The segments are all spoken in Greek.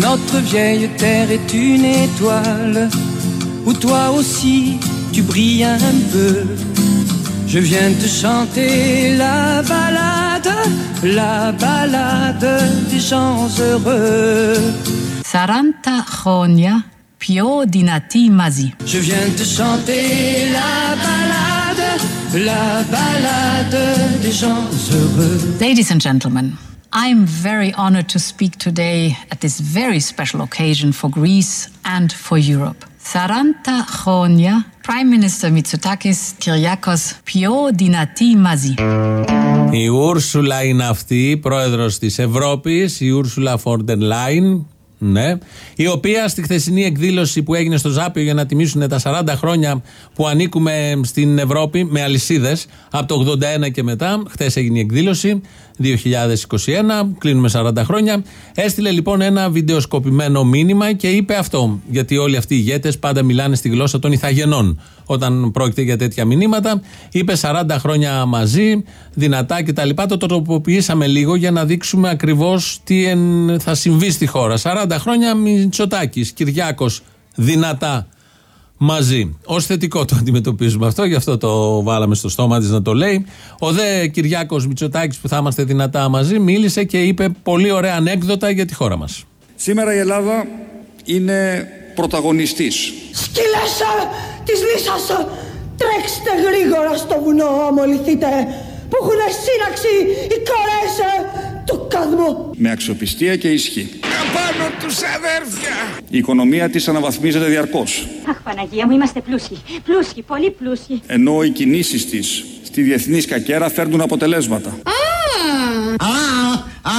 Notre vieille terre est une étoile où toi aussi tu brilles un peu. Je viens te chanter la balade, la balade des gens heureux. Saranta Jonia, Pio Dinati Mazi. Je viens te chanter la balade, la balade des gens heureux. Ladies and gentlemen. I am very honored to speak today at this very special occasion for Greece and for Europe. 40 χρόνια Prime Minister Mitsotakis Kyriakos πιο δυνατή μαζί. Η Ούρσουλα είναι αυτή, πρόεδρος της Ευρώπης, η Ούρσουλα Φόρντερ Λάιν, ναι. Η οποία στη χθεσινή εκδήλωση που έγινε στο Ζάπιο για να τιμήσουν τα 40 χρόνια που ανήκουμε στην Ευρώπη με αλυσίδες από το 81 και μετά, χθες έγινε η εκδήλωση, 2021, κλείνουμε 40 χρόνια. Έστειλε λοιπόν ένα βιντεοσκοπημένο μήνυμα και είπε αυτό. Γιατί όλοι αυτοί οι ηγέτες πάντα μιλάνε στη γλώσσα των Ιθαγενών. Όταν πρόκειται για τέτοια μηνύματα, είπε 40 χρόνια μαζί, δυνατά κτλ. Το τροποποιήσαμε λίγο για να δείξουμε ακριβώς τι θα συμβεί στη χώρα. 40 χρόνια Μητσοτάκης, Κυριάκος, δυνατά μαζί. Ω θετικό το αντιμετωπίζουμε αυτό, γι' αυτό το βάλαμε στο στόμα της να το λέει. Ο δε Κυριάκος Μητσοτάκης, που θα είμαστε δυνατά μαζί, μίλησε και είπε πολύ ωραία ανέκδοτα για τη χώρα μας. Σήμερα η Ελλάδα είναι πρωταγωνιστής. Σκυλέσα της λύσας, τρέξτε γρήγορα στο βουνό, αμολυθείτε, που έχουν σύραξη οι κορές του καδμού. Με αξιοπιστία και ισχύ. Απάνω τους αδέρφια! Η οικονομία της αναβαθμίζεται διαρκώς. Αχ Παναγία μου, είμαστε πλούσιοι. Πλούσιοι, πολύ πλούσιοι. Ενώ οι κινήσεις της στη διεθνή σκακέρα φέρνουν αποτελέσματα. Α,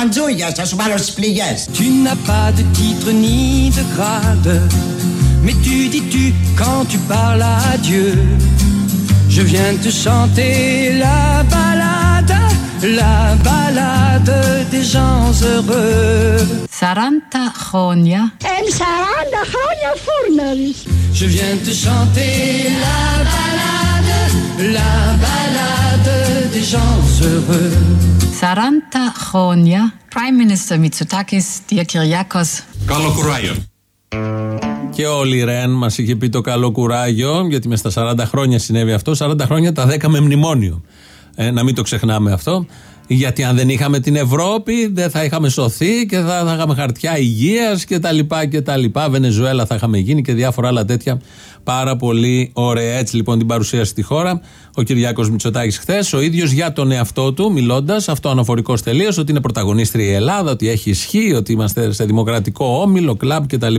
αντζούγια, θα σου βάλω στις πληγές. Tu n'as pas de titre ni de grade, mais tu dis tu quand tu parles à Dieu. Je viens te chanter la balade, la balade des gens heureux. 40 χρόνια Εν 40 χρόνια φούρναρης. Je viens te chanter la balade, la balade des gens heureux. 40 χρόνια Prime Minister Mitsotakis Dear Kyriakos Καλό κουράγιο. Και όλοι Ρεν μας είχε πει το καλό κουράγιο, γιατί μες στα 40 χρόνια συνέβη αυτό. 40 χρόνια τα 10 με μνημόνιο. Ε, να μην το ξεχνάμε αυτό. Γιατί αν δεν είχαμε την Ευρώπη, δεν θα είχαμε σωθεί και θα, θα είχαμε χαρτιά υγείας και τα λοιπά και τα λοιπά. Βενεζουέλα θα είχαμε γίνει και διάφορα άλλα τέτοια. Πάρα πολύ ωραία. Έτσι λοιπόν την παρουσίαση στη χώρα. Ο Κυριάκος Μητσοτάκης χθες, ο ίδιος για τον εαυτό του, μιλώντας, αυτό αναφορικό τελείως, ότι είναι πρωταγωνίστρια η Ελλάδα, ότι έχει ισχύ, ότι είμαστε σε δημοκρατικό όμιλο, κλαμπ κτλ.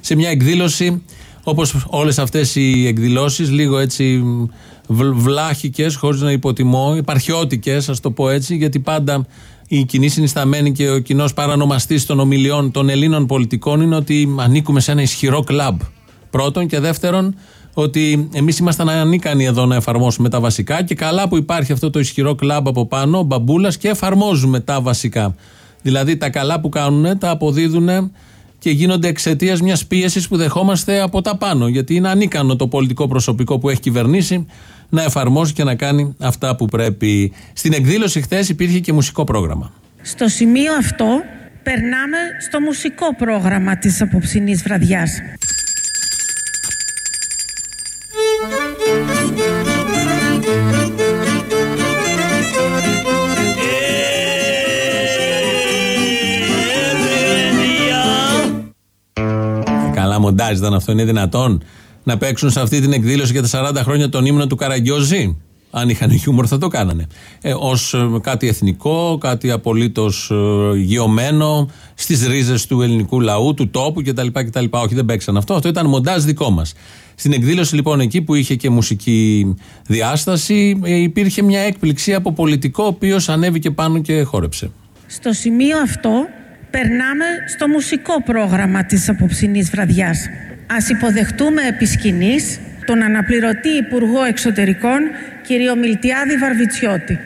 Σε μια εκδήλωση όπως όλες αυτές οι εκδηλώσεις λίγο έτσι βλάχικες χωρίς να υποτιμώ, υπαρχιώτικες ας το πω έτσι γιατί πάντα η κοινή συνισταμένη και ο κοινός παρανομαστής των ομιλιών των Ελλήνων πολιτικών είναι ότι ανήκουμε σε ένα ισχυρό κλαμπ. Πρώτον και δεύτερον ότι εμείς ήμασταν ανίκανοι εδώ να εφαρμόσουμε τα βασικά και καλά που υπάρχει αυτό το ισχυρό κλαμπ από πάνω, ο μπαμπούλας και εφαρμόζουμε τα βασικά. Δηλαδή τα καλά που κάνουν τα αποδίδουν και γίνονται εξαιτίας μιας πίεσης που δεχόμαστε από τα πάνω. Γιατί είναι ανίκανο το πολιτικό προσωπικό που έχει κυβερνήσει να εφαρμόσει και να κάνει αυτά που πρέπει. Στην εκδήλωση χθες υπήρχε και μουσικό πρόγραμμα. Στο σημείο αυτό περνάμε στο μουσικό πρόγραμμα της απόψινής βραδιάς. Καλά μοντάζ ήταν αυτό, είναι δυνατόν; Να παίξουν σε αυτή την εκδήλωση για τα 40 χρόνια τον ύμνο του Καραγκιόζη; Αν είχαν χιούμορ θα το κάνανε. Ε, Ω κάτι εθνικό, κάτι απολύτως ε, γεωμένο στις ρίζες του ελληνικού λαού, του τόπου κτλ, κτλ. Όχι, δεν παίξαν αυτό. Αυτό ήταν μοντάζ δικό μας. Στην εκδήλωση λοιπόν εκεί που είχε και μουσική διάσταση, ε, υπήρχε μια έκπληξη από πολιτικό, ο οποίος ανέβηκε πάνω και χόρεψε. Στο σημείο αυτό περνάμε στο μουσικό πρόγραμμα της απόψινής βραδιάς. Ας υποδεχτούμε επί σκηνής τον αναπληρωτή Υπουργό Εξωτερικών, κύριο Μιλτιάδη Βαρβιτσιώτη.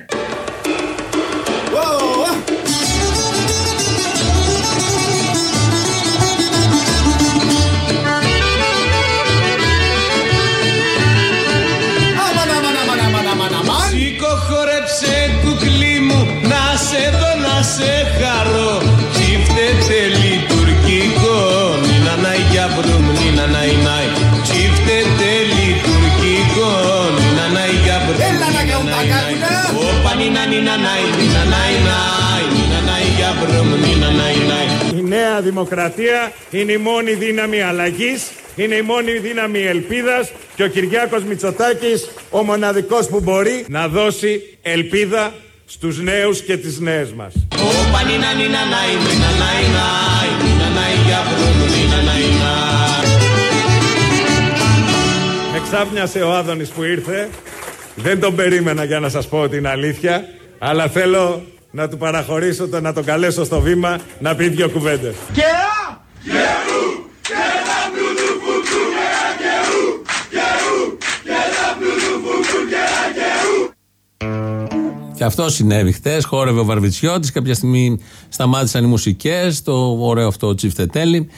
Νέα δημοκρατία είναι η μόνη δύναμη αλλαγής, είναι η μόνη δύναμη ελπίδας και ο Κυριάκος Μητσοτάκης ο μοναδικός που μπορεί να δώσει ελπίδα στους νέους και τις νέες μας. Με ξάφνιασε ο Άδωνης που ήρθε. Δεν τον περίμενα για να σας πω την αλήθεια. Αλλά θέλω να του παραχωρήσω το να τον καλέσω στο βήμα να πει δύο κουβέντες. Και Και αυτό συνέβη χτε. Χόρευε ο Βαρβιτσιώτης. Κάποια στιγμή σταμάτησαν οι μουσικές. Το ωραίο αυτό τσιφτετέλι.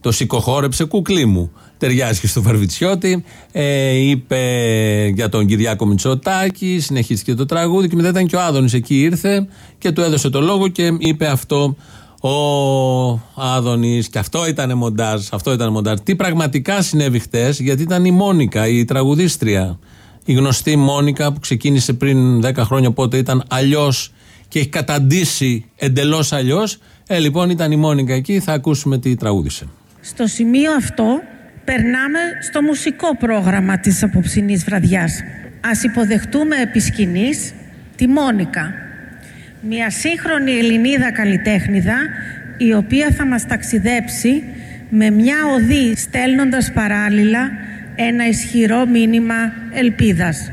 Το σηκωχόρεψε κουκλί μου. Ταιριάζει και στο Βαρβιτσιώτη. Ε, είπε για τον Κυριάκο Μητσοτάκη. Συνεχίστηκε το τραγούδι. Και μετά ήταν και ο Άδωνης εκεί ήρθε και του έδωσε το λόγο και είπε αυτό ο Άδωνης. Και αυτό ήταν μοντάζ. Αυτό ήταν μοντάζ. Τι πραγματικά συνέβη χτες, γιατί ήταν η Μόνικα, η τραγουδίστρια η γνωστή Μόνικα που ξεκίνησε πριν 10 χρόνια οπότε ήταν αλλιώς και έχει καταντήσει εντελώς αλλιώς. Ε, λοιπόν, ήταν η Μόνικα εκεί. Θα ακούσουμε τι τραγούδισε. Στο σημείο αυτό περνάμε στο μουσικό πρόγραμμα της απόψινής βραδιάς. Ας υποδεχτούμε επί σκηνής τη Μόνικα, μια σύγχρονη Ελληνίδα καλλιτέχνηδα η οποία θα μας ταξιδέψει με μια οδή στέλνοντας παράλληλα ένα ισχυρό μήνυμα ελπίδας.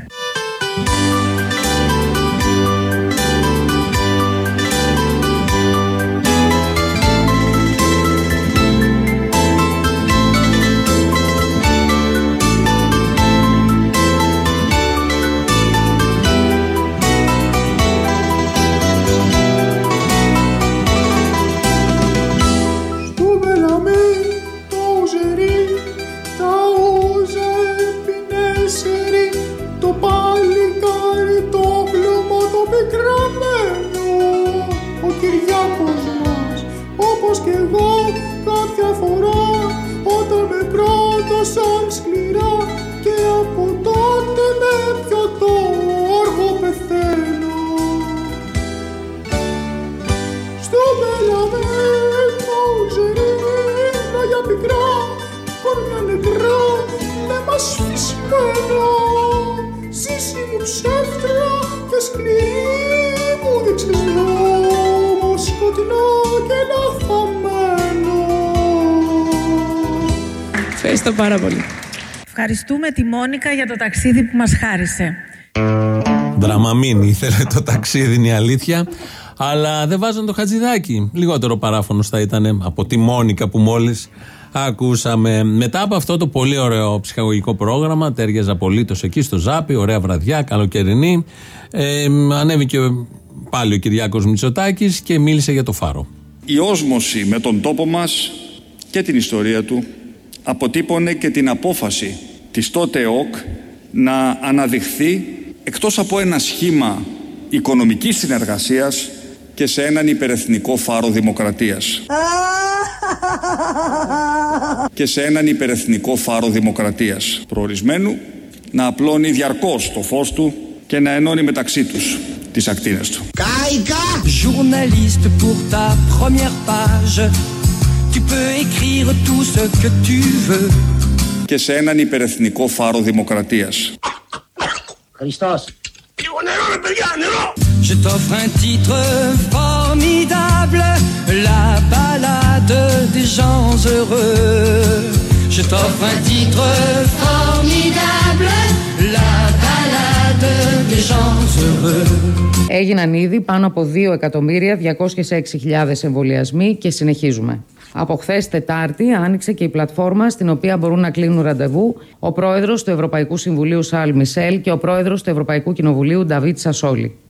Ευχαριστώ πάρα πολύ. Ευχαριστούμε τη Μόνικα για το ταξίδι που μας χάρισε. Δραμαμίνη ήθελε το ταξίδι, είναι η αλήθεια. Αλλά δεν βάζαν το χατζηδάκι. Λιγότερο παράφωνος θα ήταν από τη Μόνικα που μόλις ακούσαμε. Μετά από αυτό το πολύ ωραίο ψυχαγωγικό πρόγραμμα, τέριαζε απολύτως εκεί στο Ζάπι, ωραία βραδιά, καλοκαιρινή. Ε, ανέβηκε πάλι ο Κυριάκος Μητσοτάκης και μίλησε για το φάρο. Η όσμωση με τον τόπο μας και την ιστορία του αποτύπωνε και την απόφαση της τότε ΕΟΚ να αναδειχθεί εκτός από ένα σχήμα οικονομικής συνεργασίας και σε έναν υπερεθνικό φάρο δημοκρατίας. και σε έναν υπερεθνικό φάρο δημοκρατίας προορισμένου να απλώνει διαρκώς το φως του και να ενώνει μεταξύ τους τις ακτίνες του. Κάικα! Journaliste pour ta première page, tu peux écrire tout ce que tu veux. Και σε έναν υπερεθνικό φάρο δημοκρατίας. Χριστός. Λίγο νερό ρε παιδιά, νερό! Je t'offre un titre formidable, la balade des gens heureux. Je t'offre un titre formidable, la balade des gens heureux. Έγιναν ήδη πάνω από 2.206.000 εμβολιασμοί και συνεχίζουμε. Από χθες Τετάρτη άνοιξε και η πλατφόρμα στην οποία μπορούν να κλείνουν ραντεβού ο πρόεδρος του Ευρωπαϊκού Συμβουλίου Σαλ Μισελ και ο πρόεδρος του Ευρωπαϊκού Κοινοβουλίου Νταβίτ Σασόλη.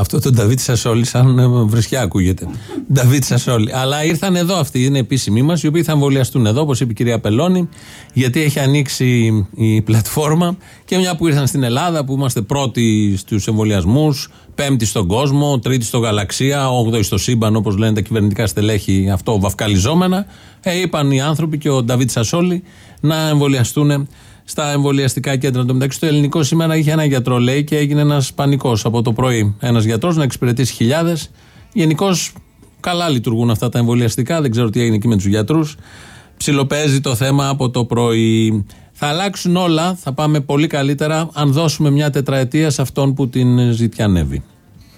Αυτό το Νταβίτ Σασόλη, σαν ε, βρισιά ακούγεται. Νταβίτ Σασόλη. Αλλά ήρθαν εδώ αυτοί, είναι επίσημοι μας, οι οποίοι θα εμβολιαστούν εδώ, όπως είπε η κυρία Πελώνη, γιατί έχει ανοίξει η πλατφόρμα. Και μια που ήρθαν στην Ελλάδα, που είμαστε πρώτοι στους εμβολιασμούς, πέμπτη στον κόσμο, τρίτη στο γαλαξία, όγδοη στο σύμπαν, όπως λένε τα κυβερνητικά στελέχη, αυτό βαφκαλιζόμενα. Ε, είπαν οι άνθρωποι και ο Νταβίτ Σασόλη να εμβολιαστούν στα εμβολιαστικά κέντρα. Το μεταξύ, το ελληνικό σήμερα είχε ένα γιατρό, λέει, και έγινε ένας πανικός από το πρωί. Ένας γιατρός να εξυπηρετήσει χιλιάδες. Γενικώς καλά λειτουργούν αυτά τα εμβολιαστικά. Δεν ξέρω τι έγινε εκεί με τους γιατρούς. Ψιλοπαίζει το θέμα από το πρωί. Θα αλλάξουν όλα, θα πάμε πολύ καλύτερα αν δώσουμε μια τετραετία σε αυτόν που την ζητιανεύει.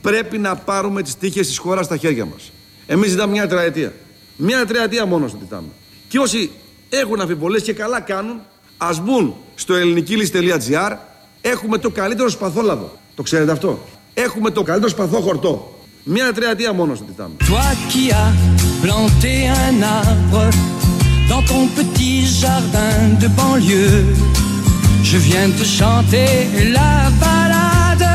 Πρέπει να πάρουμε τις τύχες της χώρας στα χέρια μας. Εμείς ζητάμε μια τετραετία. Μια τετραετία μόνος θα ζητάμε. Και όσοι έχουν αμφιβολίες και καλά κάνουν, ας μπουν στο ελληνικήλυση.gr. Έχουμε το καλύτερο σπαθόλαδο. Το ξέρετε αυτό; Έχουμε το καλύτερο σπαθό χορτό. Μια τριετία μόνος θα ζητάμε. Toi qui as planté un arbre dans ton petit jardin de banlieue, je viens te chanter la balade,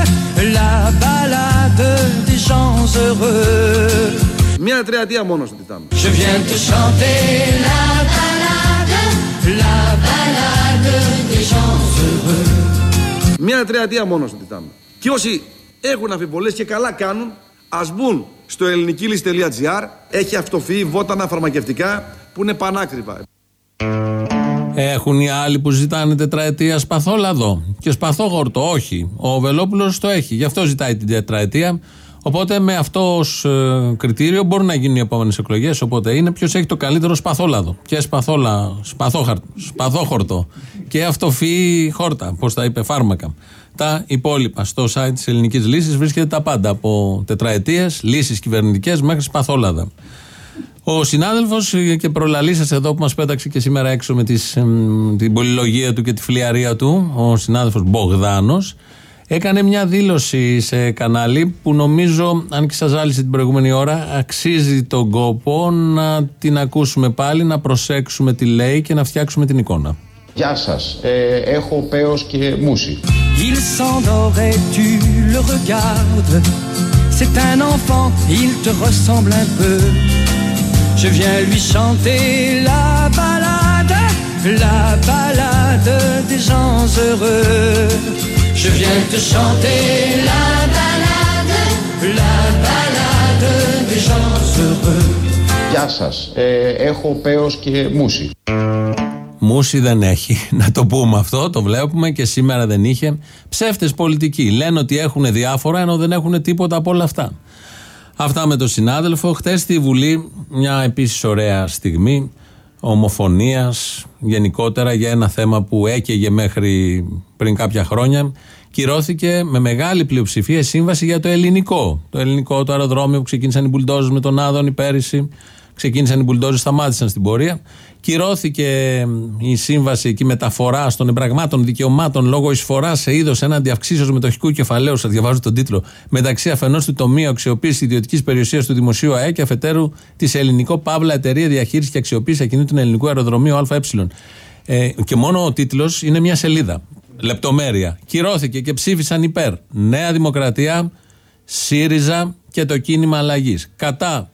la balade des gens heureux. Μια τριετία μόνος θα ζητάμε. Je viens te chanter la balade, Μια τριετία μόνος θα ζητάμε. Και όσοι έχουν αμφιβολίες και καλά κάνουν, ας μπουν στο ελληνικήλυση.gr. Έχει αυτοφυή βότανα φαρμακευτικά που είναι πανάκριβα. Έχουν οι άλλοι που ζητάνε τετραετία σπαθόλαδο και σπαθόγορτο. Όχι. Ο Βελόπουλος το έχει. Γι' αυτό ζητάει την τετραετία. Οπότε με αυτό ως ε, κριτήριο μπορούν να γίνουν οι επόμενες εκλογές. Οπότε είναι ποιος έχει το καλύτερο σπαθόλαδο. Και σπαθόλα, σπαθόχορτο. Και αυτοφυή χόρτα. Πώ τα είπε, φάρμακα. Τα υπόλοιπα. Στο site της Ελληνικής Λύσης βρίσκεται τα πάντα. Από τετραετίες, λύσεις κυβερνητικές μέχρι σπαθόλαδα. Ο συνάδελφος και προλαλή σα εδώ που μας πέταξε και σήμερα έξω με τις, την πολυλογία του και τη φλιαρία του, ο συνάδελφος Μπογδάνος, έκανε μια δήλωση σε κανάλι που νομίζω, αν και σας ζάλισε την προηγούμενη ώρα, αξίζει τον κόπο να την ακούσουμε πάλι, να προσέξουμε τι λέει και να φτιάξουμε την εικόνα. Γεια σας, ε, έχω πέος και μουσι. Il s'endort et tu le regardes. C'est un enfant, il te ressemble un peu. Je viens lui chanter la balade, la balade des gens heureux. Je viens te chanter la balade, la balade des gens heureux. Γεια σας, ε, έχω πέος και μουσι. Μούση δεν έχει. Να το πούμε αυτό, το βλέπουμε και σήμερα δεν είχε. Ψεύτες πολιτικοί. Λένε ότι έχουν διάφορα ενώ δεν έχουν τίποτα από όλα αυτά. Αυτά με τον συνάδελφο. Χθες στη Βουλή, μια επίσης ωραία στιγμή ομοφωνίας γενικότερα για ένα θέμα που έκαιγε μέχρι πριν κάποια χρόνια. Κυρώθηκε με μεγάλη πλειοψηφία σύμβαση για το ελληνικό. Το ελληνικό, το αεροδρόμιο που ξεκίνησαν οι μπουλντόζες με τον Άδωνη πέρυσι. Ξεκίνησαν οι μπουλντόζες, σταμάτησαν στην πορεία. Κυρώθηκε η σύμβαση και η μεταφορά των εμπραγμάτων δικαιωμάτων λόγω εισφοράς σε είδος έναντι αυξήσεως μετοχικού κεφαλαίου, σας διαβάζω τον τίτλο, μεταξύ αφενός του τομείου αξιοποίησης ιδιωτικής περιουσίας του Δημοσίου ΑΕ και αφετέρου της Ελληνικό Παύλα Εταιρεία Διαχείρισης και Αξιοποίησης Ακινήτων Ελληνικού Αεροδρομίου ΑΕ. Ε, και μόνο ο τίτλος είναι μια σελίδα. Λεπτομέρεια. Κυρώθηκε και ψήφισαν υπέρ Νέα Δημοκρατία, ΣΥΡΙΖΑ και το κίνημα αλλαγής. Κατά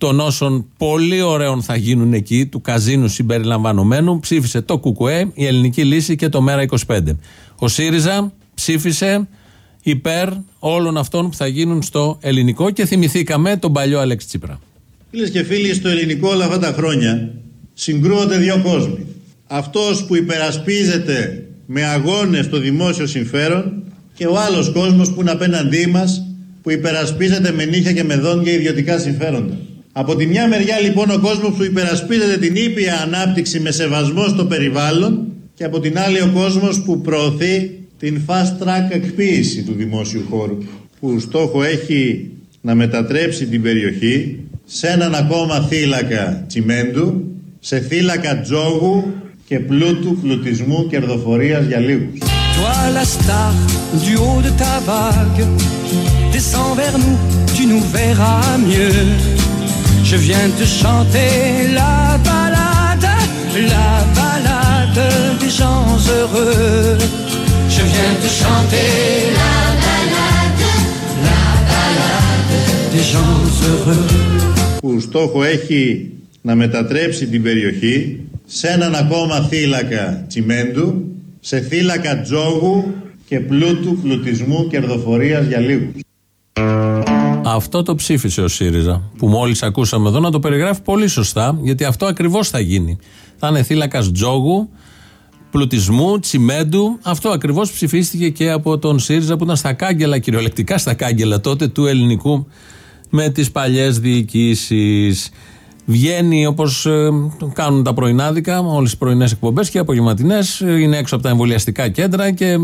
των όσων πολύ ωραίων θα γίνουν εκεί, του καζίνου συμπεριλαμβανομένου, ψήφισε το ΚΚΕ, η Ελληνική Λύση και το ΜΕΡΑ25. Ο ΣΥΡΙΖΑ ψήφισε υπέρ όλων αυτών που θα γίνουν στο ελληνικό και θυμηθήκαμε τον παλιό Αλέξη Τσίπρα. Φίλες και φίλοι, στο ελληνικό όλα αυτά τα χρόνια συγκρούονται δύο κόσμοι. Αυτός που υπερασπίζεται με αγώνες το δημόσιο συμφέρον και ο άλλος κόσμος που είναι απέναντί μας που υπερασπίζεται με νύχια και με δόντια ιδιωτικά συμφέροντα. Από τη μια μεριά λοιπόν ο κόσμος που υπερασπίζεται την ήπια ανάπτυξη με σεβασμό στο περιβάλλον και από την άλλη ο κόσμος που προωθεί την fast track εκποίηση του δημόσιου χώρου που στόχο έχει να μετατρέψει την περιοχή σε έναν ακόμα θύλακα τσιμέντου, σε θύλακα τζόγου και πλούτου, πλουτισμού, κερδοφορίας για λίγους. Toi la star du haut de ta vague, descends vers nous, tu nous verras mieux. Je viens te chanter la balade, la balade des gens heureux. Je viens te chanter la balade, la balade des gens heureux. Που στόχο έχει να μετατρέψει την περιοχή σε έναν ακόμα θύλακα τσιμέντου, σε θύλακα τζόγου και πλούτου, πλουτισμού, κερδοφορίας για λίγους. Αυτό το ψήφισε ο ΣΥΡΙΖΑ, που μόλις ακούσαμε εδώ να το περιγράφει πολύ σωστά, γιατί αυτό ακριβώς θα γίνει. Θα είναι θύλακας τζόγου, πλουτισμού, τσιμέντου. Αυτό ακριβώς ψηφίστηκε και από τον ΣΥΡΙΖΑ που ήταν στα κάγκελα, κυριολεκτικά στα κάγκελα τότε του ελληνικού με τις παλιές διοικήσεις. Βγαίνει όπως κάνουν τα πρωινάδικα, όλες τις πρωινές εκπομπές και απογευματινές. Είναι έξω από τα εμβολιαστικά κέντρα και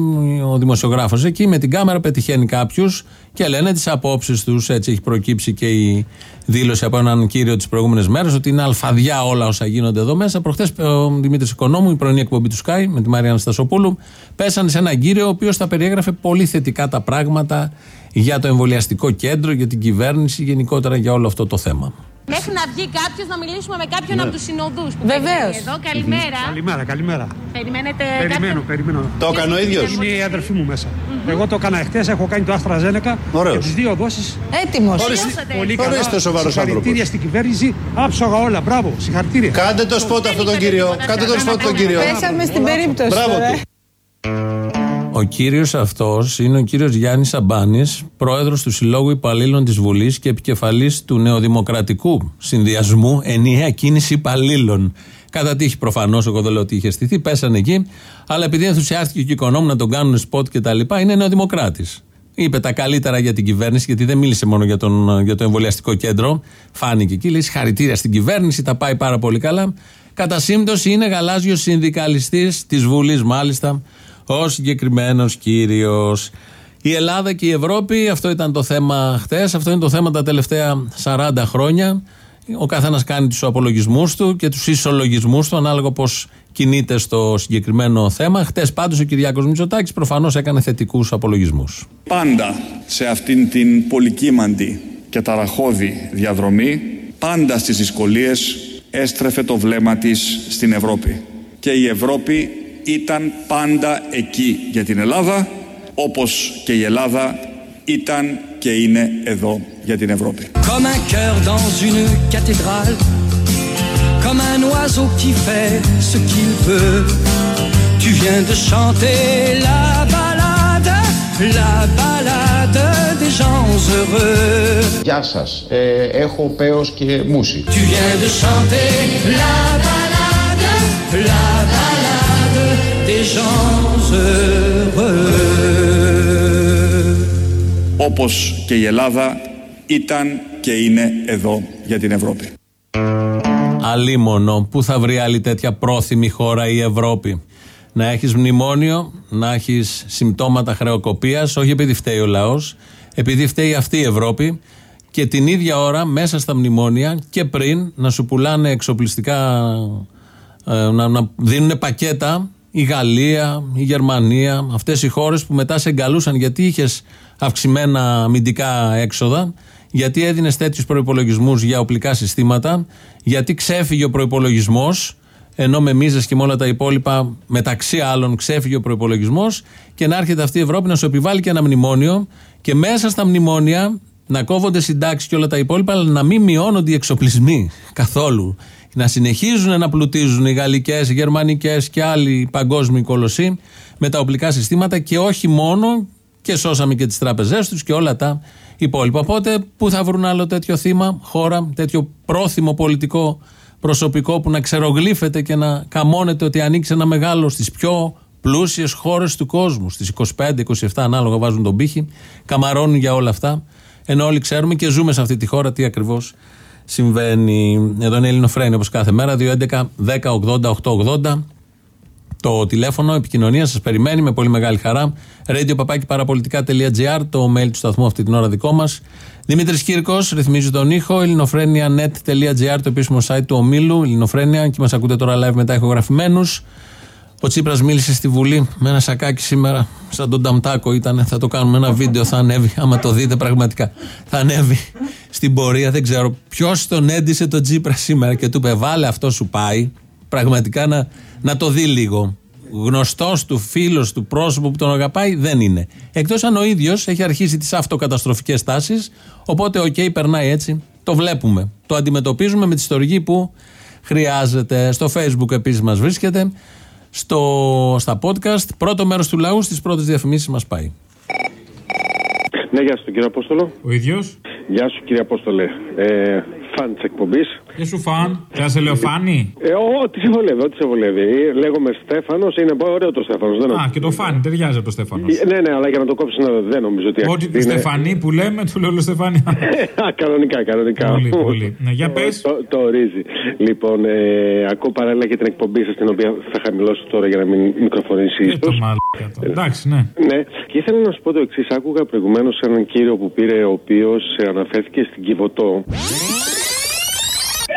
ο δημοσιογράφος εκεί με την κάμερα πετυχαίνει κάποιους και λένε τις απόψεις τους. Έτσι έχει προκύψει και η δήλωση από έναν κύριο τις προηγούμενες μέρες ότι είναι αλφαδιά όλα όσα γίνονται εδώ μέσα. Προχθές ο Δημήτρης Οικονόμου, η πρωινή εκπομπή του Sky με τη Μαρία Αναστασοπούλου, πέσανε σε έναν κύριο ο οποίος τα περιέγραφε πολύ θετικά τα πράγματα για το εμβολιαστικό κέντρο, για την κυβέρνηση, γενικότερα για όλο αυτό το θέμα. Μέχρι να βγει κάποιος να μιλήσουμε με κάποιον Ναι. από τους συνοδούς. Βεβαίως. Εδώ, καλημέρα. Καλημέρα, καλημέρα. Περιμένετε Περιμένω, κάποιον; περιμένω. Το έκανε ο ίδιος; Είναι η αδερφή μου μέσα. Εγώ το έκανα εχθές, έχω κάνει το AstraZeneca. Ωραίος. Και τις δύο δόσεις. Έτοιμος. Ορίστε Πολύ καλά. σοβαρός Συγχαρητήρια άνθρωπος. στην κυβέρνηση. Άψογα όλα. Μπράβο. Συγχαρητήρια. Κάντε το σπότ αυτόν τον κύριο. Κάντε το σπότ τον κύριο. Πέσαμε στην περίπτωση. Μπράβο τώρα. του. Ο κύριος αυτός είναι ο κύριος Γιάννης Αμπάνης, πρόεδρος του Συλλόγου Υπαλλήλων της Βουλής και επικεφαλής του Νεοδημοκρατικού Συνδυασμού Ενιαία Κίνηση Υπαλλήλων. Κατά τύχη προφανώς, εγώ δεν λέω ότι είχε στηθεί, πέσανε εκεί, αλλά επειδή ενθουσιάστηκε και ο οικονόμου να τον κάνουν σποτ και τα λοιπά, είναι νεοδημοκράτης. Είπε τα καλύτερα για την κυβέρνηση, γιατί δεν μίλησε μόνο για, τον, για το εμβολιαστικό κέντρο. Φάνηκε εκεί, λέει συγχαρητήρια στην κυβέρνηση, τα πάει πάρα πολύ καλά. Κατά σύμπτωση είναι γαλάζιος συνδικαλιστής της Βουλής, μάλιστα, ο συγκεκριμένος κύριος. Η Ελλάδα και η Ευρώπη, αυτό ήταν το θέμα χθες, αυτό είναι το θέμα τα τελευταία 40 χρόνια. Ο καθένας κάνει τους απολογισμούς του και τους ισολογισμούς του, ανάλογα πώς κινείται στο συγκεκριμένο θέμα. Χτε πάντως ο Κυριάκος Μητσοτάκης προφανώς έκανε θετικούς απολογισμούς. Πάντα σε αυτήν την πολυκύμαντη και ταραχώδη διαδρομή, πάντα στις δυσκολίες έστρεφε το βλέμμα της στην Ευρώπη. Και η Ευρώπη ήταν πάντα εκεί για την Ελλάδα, όπως και η Ελλάδα ήταν και είναι εδώ για την Ευρώπη. Comme un cœur dans une cathédrale, comme un oiseau qui fait ce qu'il veut. Tu viens de chanter la balade, la balade des gens heureux. Γεια σας. Ε, έχω πέος και μουσι. Tu viens de chanter la balade, la balade des gens heureux. Όπως και η Ελλάδα ήταν και είναι εδώ για την Ευρώπη. Αλίμονο. Πού θα βρει άλλη τέτοια πρόθυμη χώρα η Ευρώπη; Να έχεις μνημόνιο, να έχεις συμπτώματα χρεοκοπίας, όχι επειδή φταίει ο λαός, επειδή φταίει αυτή η Ευρώπη και την ίδια ώρα μέσα στα μνημόνια και πριν να σου πουλάνε εξοπλιστικά, ε, να, να δίνουν πακέτα η Γαλλία, η Γερμανία, αυτές οι χώρες που μετά σε εγκαλούσαν γιατί είχες αυξημένα αμυντικά έξοδα, γιατί έδινες τέτοιους προπολογισμού για οπλικά συστήματα, γιατί ξέφυγε ο προπολογισμό, ενώ με μίζες και με όλα τα υπόλοιπα, μεταξύ άλλων, ξέφυγε ο προπολογισμό, και να έρχεται αυτή η Ευρώπη να σου επιβάλλει και ένα μνημόνιο, και μέσα στα μνημόνια να κόβονται συντάξεις και όλα τα υπόλοιπα, αλλά να μην μειώνονται οι εξοπλισμοί καθόλου. Να συνεχίζουν να πλουτίζουν οι γαλλικές, οι γερμανικές και άλλοι παγκόσμιοι κολοσσοί με τα οπλικά συστήματα και όχι μόνο και σώσαμε και τις τράπεζές τους και όλα τα υπόλοιπα. Οπότε, πού θα βρουν άλλο τέτοιο θύμα, χώρα, τέτοιο πρόθυμο πολιτικό προσωπικό που να ξερογλύφεται και να καμώνεται ότι ανοίξει ένα μεγάλο στις πιο πλούσιες χώρες του κόσμου. Στις 25-27, ανάλογα βάζουν τον πύχη, καμαρώνουν για όλα αυτά. Ενώ όλοι ξέρουμε και ζούμε σε αυτή τη χώρα τι ακριβώς συμβαίνει. Εδώ είναι Ελληνοφρένη όπως κάθε μέρα, 211-10-80-880. Το τηλέφωνο επικοινωνίας σας περιμένει με πολύ μεγάλη χαρά. radio το mail του σταθμού αυτή την ώρα δικό μας. Δημήτρης Κύρκος ρυθμίζει τον ήχο. ελληνοφρένια.net.gr το επίσημο site του ομίλου. Ελληνοφρένια και μας ακούτε τώρα live μετά ηχογραφημένους. Ο Τσίπρας μίλησε στη Βουλή με ένα σακάκι σήμερα, σαν τον Ταμτάκο ήταν. Θα το κάνουμε ένα βίντεο, θα ανέβει. Άμα το δείτε πραγματικά, θα ανέβει στην πορεία. Δεν ξέρω ποιος τον έντυσε τον Τσίπρα σήμερα και του είπε: Βάλε αυτό σου πάει. Πραγματικά να, να το δει λίγο. Γνωστός του, φίλος του, πρόσωπο που τον αγαπάει δεν είναι. Εκτός αν ο ίδιος έχει αρχίσει τις αυτοκαταστροφικές τάσεις. Οπότε, οκ, περνάει έτσι. Το βλέπουμε. Το αντιμετωπίζουμε με τη στοργή που χρειάζεται. Στο Facebook επίσης μας βρίσκεται. Στο, στα podcast. Πρώτο μέρος του λαού στις πρώτες διαφημίσεις μας πάει. Ναι, γεια σου, κύριε Απόστολο. Ο ίδιος. Γεια σου, κύριε Απόστολε. Ε, φαν της εκπομπής. Και σου φαν; Και σε λέω φάνη; Ε, ό,τι σε βολεύει, ό,τι σε βολεύει. Ε, Λέγομαι Στέφανος, είναι πολύ ωραίο το Στέφανος. Δεν Α, και το φάνη, ταιριάζει το Στέφανος. Ε, Ναι, ναι, αλλά για να το κόψεις να δεν νομίζω ότι. Ό,τι του είναι- Στεφανή που λέμε, του λέω όλο Στεφανή. Α, κανονικά, κανονικά. Πολύ, πολύ. Ναι, για πες. Το, το ορίζει. Λοιπόν, ε, ακούω παράλληλα και την εκπομπή σας, την οποία θα χαμηλώσω τώρα για να μην μικροφωνήσει Ε, ίσως. το μαλάκα το. Εντάξει, ναι. Ναι, και ήθελα να σου πω το εξής. Άκουγα προηγουμένως έναν κύριο που πήρε, ο οποίος αναφέρθηκε στην Κιβωτό.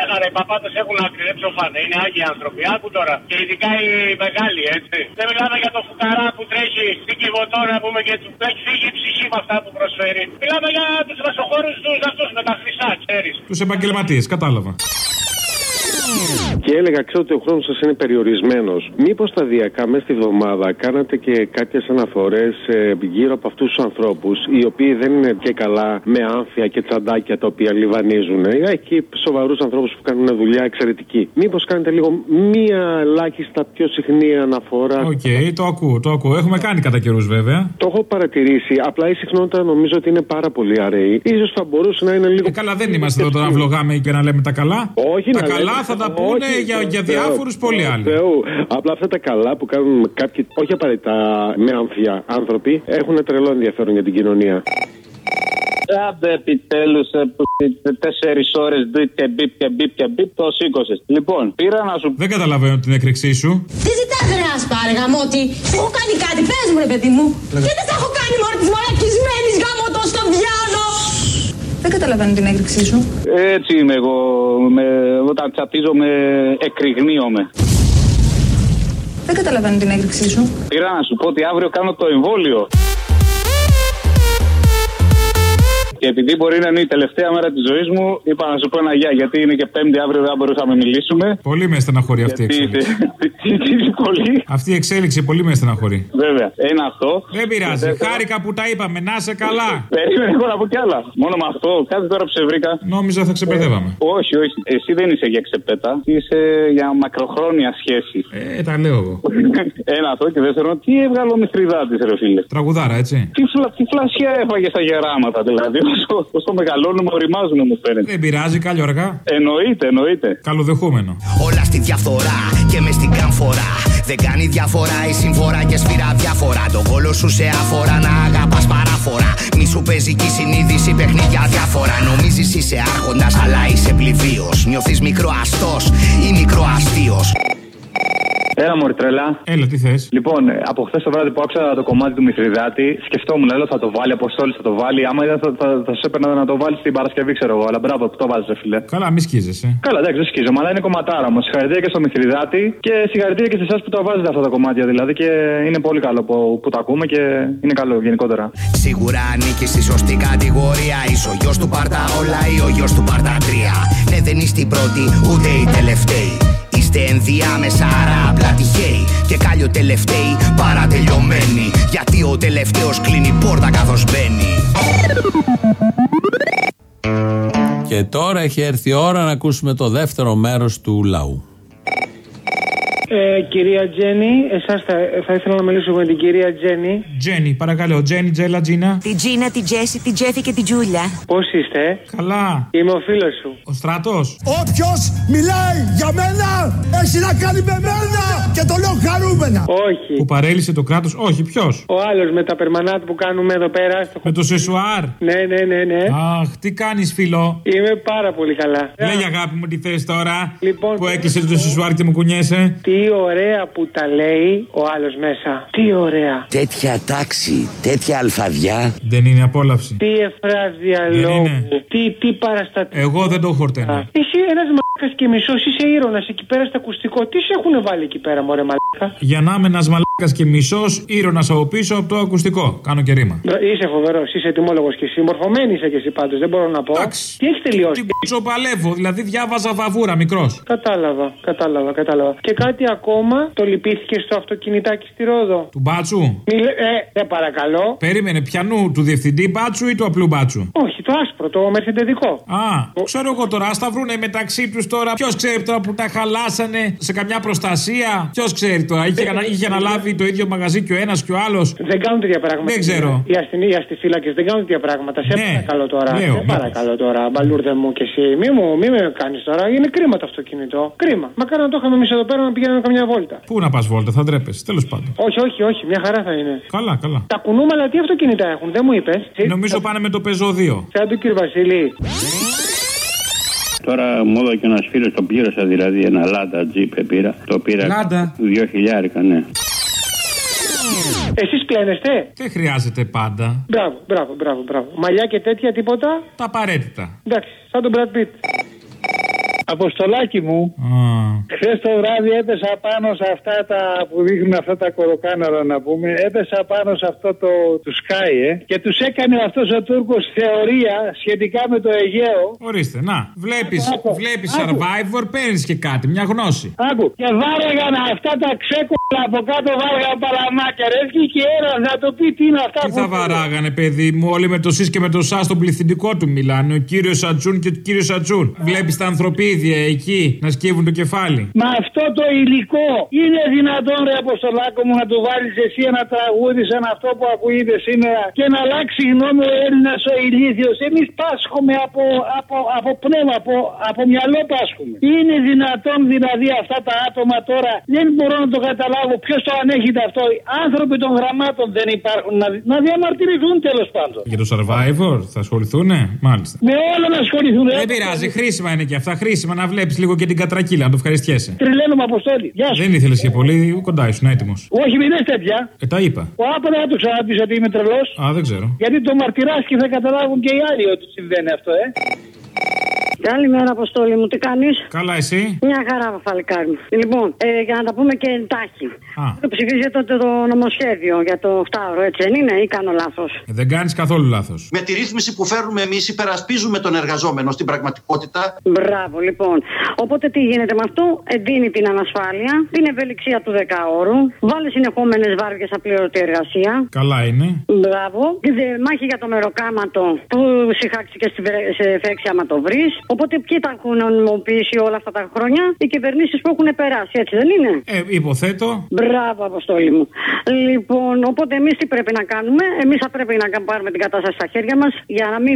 Έλα ρε, οι παπάτες έχουν άκρη, δεν ψοφάνε. Είναι άγιοι άνθρωποι. Άκου τώρα. Και ειδικά οι μεγάλοι, έτσι. Δεν μιλάμε για το φουκαρά που τρέχει στην Κιβωτό να πούμε και του έχει φύγει η ψυχή με αυτά που προσφέρει. Μιλάμε για τους ρασοχώρου τους αυτούς με τα χρυσά, ξέρεις. Τους επαγγελματίες, κατάλαβα. Και έλεγα, ξέρω ότι ο χρόνος σας είναι περιορισμένος. Μήπως σταδιακά μέσα στη βδομάδα κάνατε και κάποιες αναφορές γύρω από αυτούς τους ανθρώπους, οι οποίοι δεν είναι και καλά με άμφια και τσαντάκια τα οποία λιβανίζουν. Ε, Έχει σοβαρούς ανθρώπους που κάνουν δουλειά εξαιρετική. Μήπως κάνετε λίγο μία ελάχιστα πιο συχνή αναφορά; Οκ, το ακούω, το ακούω. Έχουμε κάνει κατά καιρούς βέβαια. Το έχω παρατηρήσει. Απλά η συχνότητα νομίζω ότι είναι πάρα πολύ αραιή. Ίσως θα μπορούσε να είναι λίγο. Ε, καλά, δεν είμαστε εδώ τώρα να βλογάμε και να λέμε τα καλά. Όχι, τα να καλά λέμε- θα τα πούνε Όχι, για, για Θεό, διάφορους πολλοί Θεό, άλλοι. Θεού. Απλά αυτά τα καλά που κάνουν κάποιοι, όχι απαραίτητα με άμφια άνθρωποι, έχουν τρελό ενδιαφέρον για την κοινωνία. Άντε επιτέλους που τέσσερις ώρες μπίπ και μπίπ και μπίπ και μπίπ το σήκωσες. Λοιπόν, πήρα να σου Δεν καταλαβαίνω την έκρηξή σου. Τι ζητάς ρε να σπάρε γαμώτη Σου έχω κάνει κάτι πες μου ρε παιδί μου Και δεν θα έχω κάνει μωρέ της μαλακισμένης γαμώτος στο διάλο Δεν καταλαβαίνω την έκρηξή σου Έτσι είμαι εγώ. Με, όταν τσατίζομαι, εκρηγνίομαι. Δεν καταλαβαίνω την έκρηξή σου Πήρα να σου πω ότι αύριο κάνω το εμβόλιο. Και επειδή μπορεί να είναι η τελευταία μέρα της ζωής μου, είπα να σου πω ένα γεια. Γιατί είναι και Πέμπτη αύριο, δεν μπορούσαμε να μιλήσουμε. Πολύ με στεναχωρεί αυτή η εξέλιξη. πολύ. Αυτή η εξέλιξη πολύ με στεναχωρεί. Βέβαια, ένα αυτό. Δεν πειράζει. Και δεύτερο- Χάρηκα που τα είπαμε. Να σε καλά. Περίμενε εγώ να πω κι άλλα. Μόνο με αυτό, κάτι τώρα που σε βρήκα. Νόμιζα θα ξεπερδεύαμε. Όχι, όχι. Εσύ δεν είσαι για ξεπέτα. Είσαι για μακροχρόνια σχέση. Ε, τα λέω εγώ. Ένα αυτό και δεύτερον, τι έβγαλε ο Μηθριδάτη, ρε φίλε; Τραγουδάρα, έτσι. Τι, φλα, τι φλασιά έφαγε στα γεράματα, δηλαδή. Όσο, όσο μεγαλώνουμε, οριμάζουμε, μου φαίνεται. Δεν πειράζει, κάλλιο αργά. Εννοείται, εννοείται. Καλοδεχούμενο. Όλα στη διαφθορά και μες στην καμφορά. Δεν κάνει διαφορά η συμφορά και σφυρά διάφορα. Το κόλο σου σε αφορά να αγαπάς παράφορα. Μη σου παίζει και η συνείδηση παιχνίδια διάφορα. Νομίζεις είσαι άρχοντας, αλλά είσαι πληβίο. Νιώθεις μικροαστός ή μικροαστίος. Έλα, Μωρή τρελά. Έλα, τι θες; Λοιπόν, ε, από χθες το βράδυ που άκουσα το κομμάτι του Μηθριδάτη, σκεφτόμουν, λέω θα το βάλει, Αποστόλη θα το βάλει. Άμα ήταν, θα, θα, θα σου έπαιρνα να το βάλεις στην Παρασκευή, ξέρω εγώ. Αλλά μπράβο που το βάζεις, ρε φίλε. Καλά, μη σκίζεσαι. Καλά, εντάξει, δεν σκίζω, αλλά είναι κομματάρα μου. Συγχαρητήρια και στο Μηθριδάτη και συγχαρητήρια και σε εσάς που τα βάζετε αυτά τα κομμάτια δηλαδή. Και είναι πολύ καλό που, που τα ακούμε και είναι καλό γενικότερα. Σίγουρα ανήκει στη σωστή κατηγορία. Είσαι ο γιος του Πάρτα όλα ή ο γιος του Πάρτα τρία. Ναι, δεν είστε οι πρώτοι, ούτε οι τελευταίοι. Είστε ενδιάμεσα, άρα απλά τυχαίοι. Και κάλιο τελευταίοι παρατελειωμένοι. Γιατί ο τελευταίος κλείνει πόρτα καθώς μπαίνει. Και τώρα έχει έρθει η ώρα να ακούσουμε το δεύτερο μέρος του λαού. Ε, κυρία Τζέννη, εσάς θα, θα ήθελα να μιλήσω με την κυρία Τζέννη. Τζένι, παρακαλώ. Τζένι, Τζέλα, Τζίνα. Την Τζίνα, την Τζέσι, την Τζέφη και την Τζούλια. Πώς είστε, Καλά. Είμαι ο φίλος σου. Ο στρατός. Όποιος μιλάει για μένα έχει να κάνει με μένα και το λέω χαρούμενα. Όχι. Που παρέλυσε το κράτος. Όχι, ποιος; Ο άλλος με τα περμανάτ που κάνουμε εδώ πέρα. Στο... Με το σεσουάρ. Ναι, ναι, ναι, ναι. Αχ, τι κάνεις, φίλο; Είμαι πάρα πολύ καλά. Λέγε αγάπη μου τι θες τώρα. Λοιπόν, που έκλεισε το σεσουάρ και μου κουνιέσαι. Τι ωραία που τα λέει ο άλλος μέσα. Τι ωραία. Τέτοια τάξη, τέτοια αλφαδιά. Δεν είναι απόλαυση. Τι εφράζια Δεν λόγου. είναι. Τι, τι παραστατικό. Εγώ δεν το χορταίνω. Εσύ ένας μαλάκας και μισός είσαι ήρωνα εκεί πέρα στο ακουστικό. Τι σε έχουν βάλει εκεί πέρα, μωρέ μαλάκα; Για να είμαι ένας μαλάκας και μισός ήρωνα από πίσω από το ακουστικό. Κάνω και ρήμα. Είσαι φοβερός, είσαι ετοιμόλογος κι εσύ. Μορφωμένη είσαι κι εσύ πάντως, δεν μπορώ να πω. Τι έχεις τελειώσει; Τι παλεύω, δηλαδή διάβαζα βαβούρα μικρός. Κατάλαβα, κατάλαβα, κατάλαβα. Και κάτι ακόμα το λυπήθηκε στο αυτοκινητάκι στη Ρόδο. Του μπάτσου; Μιλε... Ε, σε παρακαλώ. Περίμενε, πιανού, του διευθυντή μπάτσου ή του απλού μπάτσου; Όχι, το άσπρο, το μερσεντεδικό. Α, ξέρω εγώ τώρα, ας τα βρούνε μεταξύ τους τώρα. Ποιος ξέρει τώρα που τα χαλάσανε σε καμιά προστασία; Ποιος ξέρει τώρα, είχε, ανα- είχε αναλάβει το ίδιο μαγαζί και ο ένας και ο άλλος; Δεν κάνουν τέτοια πράγματα. Δεν ξέρω. Οι ασθενεί, οι αστυφύλακες δεν κάνουν τέτοια πράγματα. Σε Ναι. παρακαλώ τώρα. Λέω, σε μήπως. παρακαλώ τώρα. Μπαλούρδε μου και εσύ. Μη μου, μη με κάνεις τώρα. Είναι κρίμα το αυτοκίνητο. Κρίμα. Μακάρι να το είχαμε εμείς εδώ πέρα να πηγαίνουμε καμιά βόλτα. Πού να πας βόλτα, θα ντρέπεσαι, τέλος πάντων. Όχι, όχι, όχι. Μια χαρά θα είναι. Καλά, καλά. Τα κουνούμαλα τι αυτοκίνητα έχουν, δεν μου είπες. Νομίζω πάνε με το πεζό 2. Σαν του κύριε Βασίλη. Τώρα μου έδωσε ένας φίλος, το πλήρωσα δηλαδή ένα λάντα τζιπ πήρα. Το πήρα. Λάντα. Δύο χιλιάρικα, ναι. Εσείς κλαίνεστε; Δεν χρειάζεται πάντα. Μπράβο, μπράβο, μπράβο, μπράβο. Μαλλιά και τέτοια τίποτα; Τα απαραίτητα. Εντάξει, σαν τον Brad Pitt. Αποστολάκι μου, χθες το βράδυ έπεσα πάνω σε αυτά τα που δείχνουν αυτά τα κοροκάναρα να πούμε. Έπεσα πάνω σε αυτό το του Sky ε, και τους έκανε αυτός ο Τούρκος θεωρία σχετικά με το Αιγαίο. Ορίστε, να. Βλέπεις Άκου, βλέπεις άκου. survivor, παίρνεις και κάτι, μια γνώση. Άκου, και βάρεγαν αυτά τα ξέκολα από κάτω, βάρεγαν παλαμάκια. Ρε, βγήκε ένα να το πει τι είναι αυτά Τι θα βαράγανε, παιδί μου, όλοι με το ΣΥΣ και με το ΣΑ στον πληθυντικό του μιλάνε. Ο κύριος Ατζούν και ο κύριος Ατζούν. Βλέπεις τα ανθρωπίδια εκεί να σκύβουν το κεφάλι. Με αυτό το υλικό είναι δυνατόν, ρε Αποστολάκο μου, να του βάλεις εσύ ένα τραγούδι σαν αυτό που ακούγεται σήμερα και να αλλάξει γνώμη ο Έλληνας ο ηλίθιος. Εμείς πάσχουμε από, από, από πνεύμα, από, από μυαλό πάσχουμε. Είναι δυνατόν δηλαδή αυτά τα άτομα τώρα, δεν μπορώ να το καταλάβω ποιος το ανέχεται αυτό. Άνθρωποι των γραμμάτων δεν υπάρχουν να, να διαμαρτυρηθούν τέλος πάντων. Για το survivor θα ασχοληθούνε, μάλιστα. Με όλα να ασχοληθούν. Δεν πειράζει, χρήσιμα είναι και αυτά. Χρήσιμα να βλέπεις λίγο και την κατρακύλα, να το ευχαριστιέσαι. Τριλένο με αποστόλη. Γεια σου. Δεν ήθελες και πολύ, κοντά ήσουν έτοιμος. Όχι, μην λες τέτοια. Ε, τα είπα. Ο άπανα να του ξαναπείς ότι είμαι τρελός. Α, δεν ξέρω. Γιατί το μαρτυράς και θα καταλάβουν και οι άλλοι ότι συμβαίνει αυτό, ε. Καλημέρα, Αποστόλη μου, τι κάνεις; Καλά, εσύ; Μια χαρά, φαλικάρι μου. Λοιπόν, ε, για να τα πούμε και εντάχει. Α. Το ψηφίζετε το, το νομοσχέδιο για το 8ωρο, έτσι δεν είναι, ή κάνω λάθος; Ε, δεν κάνεις καθόλου λάθος. Με τη ρύθμιση που φέρνουμε εμείς, υπερασπίζουμε τον εργαζόμενο στην πραγματικότητα. Μπράβο, λοιπόν. Οπότε τι γίνεται με αυτό, εντείνει την ανασφάλεια, την ευελιξία του 10ωρου, βάλει συνεχόμενες βάρκε απλήρωτη εργασία. Καλά είναι. Μπράβο. Και δε- Μάχη για το μεροκάματο που συχάξει και στη βρε- σε φέξη άμα το βρεις. Οπότε ποιοι τα έχουν νομιμοποιήσει όλα αυτά τα χρόνια, οι κυβερνήσεις που έχουν περάσει, έτσι δεν είναι; Ε, υποθέτω. Μπράβο, Αποστόλη μου. Λοιπόν, οπότε εμείς τι πρέπει να κάνουμε; Εμείς θα πρέπει να κα- πάρουμε την κατάσταση στα χέρια μας για να μην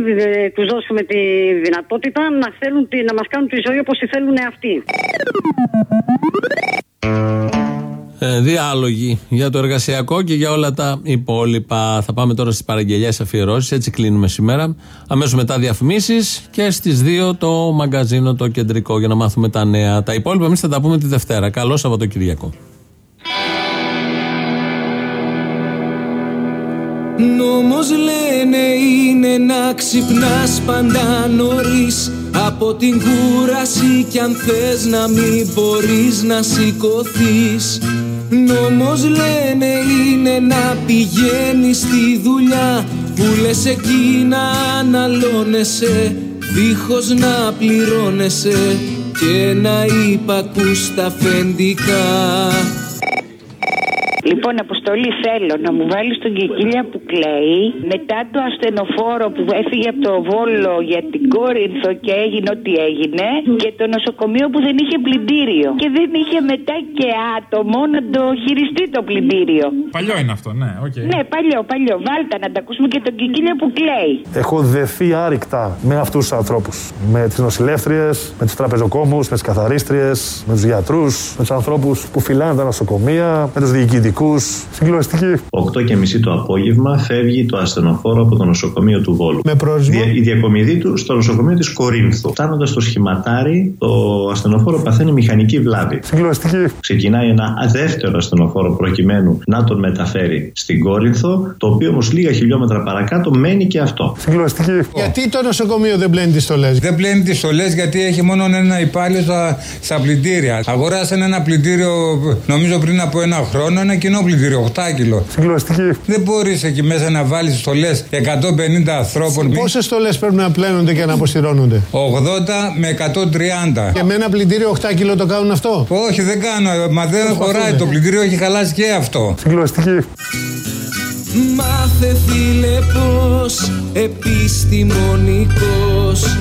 τους δώσουμε τη δυνατότητα να, θέλουν, τη- να μας κάνουν τη ζωή όπως τη θέλουν αυτοί. Ε, διάλογοι για το εργασιακό και για όλα τα υπόλοιπα. Θα πάμε τώρα στις παραγγελίε αφιερώσεις. Έτσι κλείνουμε σήμερα. Αμέσως μετά διαφημίσεις και στις 2 το μαγκαζίνο το κεντρικό για να μάθουμε τα νέα. Τα υπόλοιπα εμείς θα τα πούμε τη Δευτέρα. Καλό Σαββατοκυριακό. Νόμος λένε είναι να ξυπνάς πάντα νωρίς Από την κούραση κι αν θες να μην μπορείς να σηκωθείς Νόμος λένε είναι να πηγαίνεις στη δουλειά. Που λες εκεί να αναλώνεσαι Δίχως να πληρώνεσαι. Και να υπακούς τα αφεντικά Λοιπόν, Αποστολή, θέλω να μου βάλεις τον Κικίλια που κλαίει μετά το ασθενοφόρο που έφυγε από το Βόλο για την Κόρινθο και έγινε ό,τι έγινε και το νοσοκομείο που δεν είχε πλυντήριο. Και δεν είχε μετά και άτομο να το χειριστεί το πλυντήριο. Παλιό είναι αυτό, ναι, οκ. Ναι, παλιό, παλιό. Βάλτε να τα ακούσουμε και τον Κικίλια που κλαίει. Έχω δεθεί άρρηκτα με αυτούς τους ανθρώπους. Με τις νοσηλεύτριες, με τους τραπεζοκόμους, με τις καθαρίστριες, με τους γιατρούς, με τους ανθρώπους που φυλάνε τα νοσοκομεία, με τους διοικητικούς. Συγκλονιστική. 8 και μισή το απόγευμα φεύγει το ασθενοφόρο από το νοσοκομείο του Βόλου. Με προορισμό. Δια- η διακομιδή του στο νοσοκομείο της Κορίνθου. Φτάνοντας στο σχηματάρι, το ασθενοφόρο παθαίνει μηχανική βλάβη. Συγκλονιστική. Ξεκινάει ένα δεύτερο ασθενοφόρο προκειμένου να τον μεταφέρει στην Κόρινθο, το οποίο όμως λίγα χιλιόμετρα παρακάτω μένει και αυτό. Συγκλονιστική. Γιατί το νοσοκομείο δεν πλένει τις στολές; Δεν πλένει τις στολές γιατί έχει μόνο ένα υπάλληλο στα, στα πλυντήρια. Αγοράσαν ένα πλυντήριο, νομίζω πριν από ένα χρόνο, ένα κοινό πλυντήριο, 8 κιλο. Συγκλονιστική. Δεν μπορείς εκεί μέσα να βάλεις στολές 150 ανθρώπων. Πόσες στολές πρέπει να πλένονται και να αποστηρώνονται; 80 με 130. Και με ένα πλυντήριο 8 κιλό το κάνουν αυτό; Όχι, δεν κάνω. Μα δεν χωράει. Το πλυντήριο έχει χαλάσει και αυτό. Συγκλονιστική. Μάθε φίλε πως επιστημονικός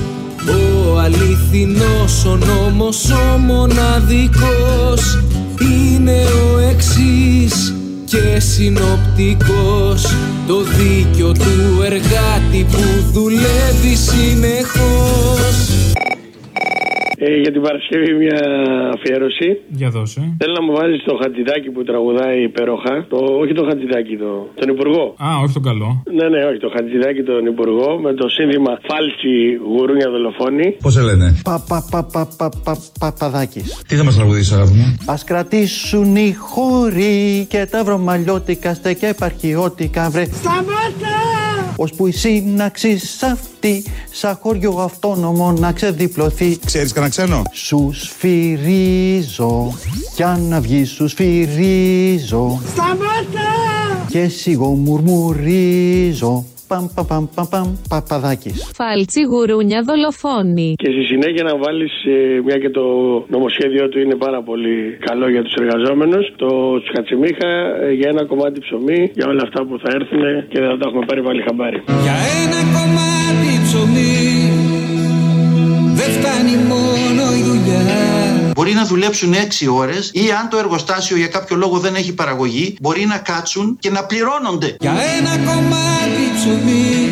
Ο αληθινός ο νόμος ο μοναδικός Είναι ο εξής και συνοπτικός. Το δίκιο του εργάτη που δουλεύει συνεχώς Ε, για την Παρασκευή μια αφιέρωση. Για δώσε. Θέλω να μου βάλεις το χατζηδάκι που τραγουδάει υπέροχα. Το, όχι το χατζηδάκι, το, τον Υπουργό. Α, όχι τον καλό. Ναι, ναι, όχι, το χατζηδάκι τον Υπουργό με το σύνθημα Φάλτσι γουρούνια δολοφόνη. Πώς σε λένε, Πα, πα, πα, πα, πα, πα, Παπαδάκης. Τι θα μας τραγουδήσει, αγάπη μου; Ας κρατήσουν οι χώροι και τα βρωμαλιώτικα στεκ επαρχιώτικα βρε Σταμάτα! Ώσπου η σύναξη σ' αυτή σαν χωριό αυτόνομο να ξεδιπλωθεί Ξέρεις κανένα ξένο; Σους σφυρίζω κι αν να βγει σους σφυρίζω Σταμάτα! και εσύ εγώ μουρμουρίζω Παμ παμ παμ παμ παμ Παπαδάκης Φάλτσι γουρούνια δολοφόνη. Και στη συνέχεια να βάλεις, μια και το νομοσχέδιό του είναι πάρα πολύ καλό για τους εργαζόμενους, το Τσουκατσιμίχα ε, για ένα κομμάτι ψωμί, για όλα αυτά που θα έρθουν και δεν θα τα έχουμε πάρει πάλι χαμπάρι. Για ένα κομμάτι ψωμί δεν φτάνει μόνο η δουλειά Μπορεί να δουλέψουν 6 ώρες ή αν το εργοστάσιο για κάποιο λόγο δεν έχει παραγωγή, μπορεί να κάτσουν και να πληρώνονται. Για ένα κομμάτι ψωμί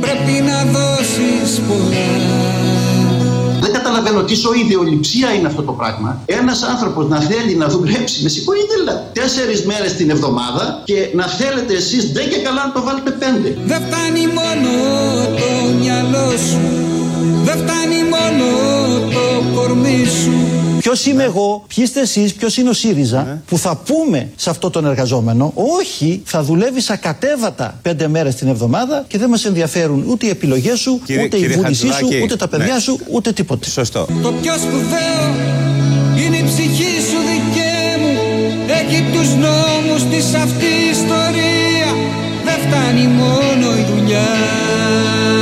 πρέπει να δώσεις πολλά Δεν καταλαβαίνω τι σοή ιδεολειψία είναι αυτό το πράγμα. Ένας άνθρωπος να θέλει να δουλέψει, με συγχωρείτε, αλλά τέσσερις μέρες την εβδομάδα και να θέλετε εσείς δεν και καλά να το βάλετε πέντε. Δεν φτάνει μόνο το μυαλό σου Δεν φτάνει μόνο το κορμί σου Ποιος είμαι εγώ, ποιοι είστε εσείς, ποιος είναι ο ΣΥΡΙΖΑ, που θα πούμε σε αυτό τον εργαζόμενο, Όχι, θα δουλεύει ακατέβατα πέντε μέρες την εβδομάδα και δεν μας ενδιαφέρουν ούτε οι επιλογές σου, Κύριε- ούτε η κύριε βούλησή σου, Χατζηδάκη, ούτε τα παιδιά ναι. σου, ούτε τίποτε. Σωστό. Το πιο σπουδαίο είναι η ψυχή σου δικέ μου Έχει τους νόμους της αυτή η ιστορία Δεν φτάνει μόνο η δουλειά Θέλω να μου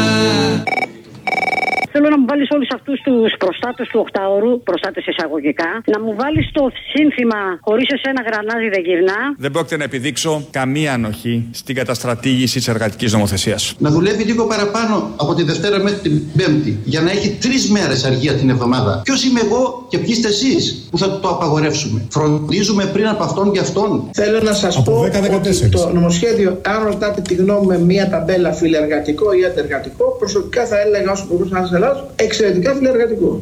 βάλεις όλους αυτούς τους προστάτες του Οκτάωρου, προστάτες εισαγωγικά, να μου βάλεις το σύνθημα Χωρίς εσένα γρανάζι δεν γυρνά. Δεν πρόκειται να επιδείξω καμία ανοχή στην καταστρατήγηση της εργατικής νομοθεσίας. Να δουλεύει λίγο παραπάνω από τη Δευτέρα μέχρι την Πέμπτη για να έχει τρεις μέρες αργία την εβδομάδα. Ποιος είμαι εγώ και ποιοι είστε εσείς που θα το απαγορεύσουμε; Φροντίζουμε πριν από αυτόν και αυτόν. Θέλω να σας πω ότι το νομοσχέδιο, αν ρωτάτε τη γνώμη με μία ταμπέλα φιλεργατικό ή αντεργατικό, προσωπικά θα έλεγα όσο μπορούσα να σας ελάσω, εξαιρετικά φιλεργατικό.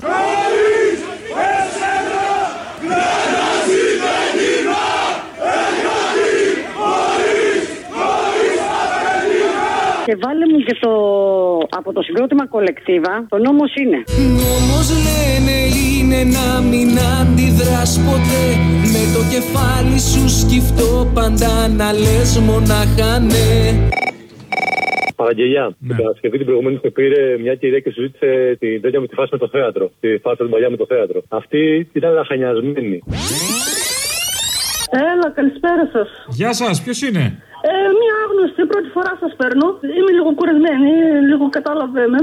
Και βάλε μου και το από το συγκρότημα κολεκτίβα, το νόμος είναι. Νόμος λένε είναι να μην αντιδράς ποτέ Με το κεφάλι σου σκυφτό πάντα να λες μονάχα ναι Παραγγελιά. Την Παρασκευή την προηγούμενη που πήρε μια κυρία και συζήτησε την τέτοια με τη φάση με το θέατρο. Τη φάση την παλιά με το θέατρο. Αυτή ήταν λαχανιασμένη. Έλα, καλησπέρα σας. Γεια σας, ποιος είναι; Ε, μία άγνωστη, πρώτη φορά σας παίρνω. Είμαι λίγο κουρασμένη, λίγο κατάλαβε με.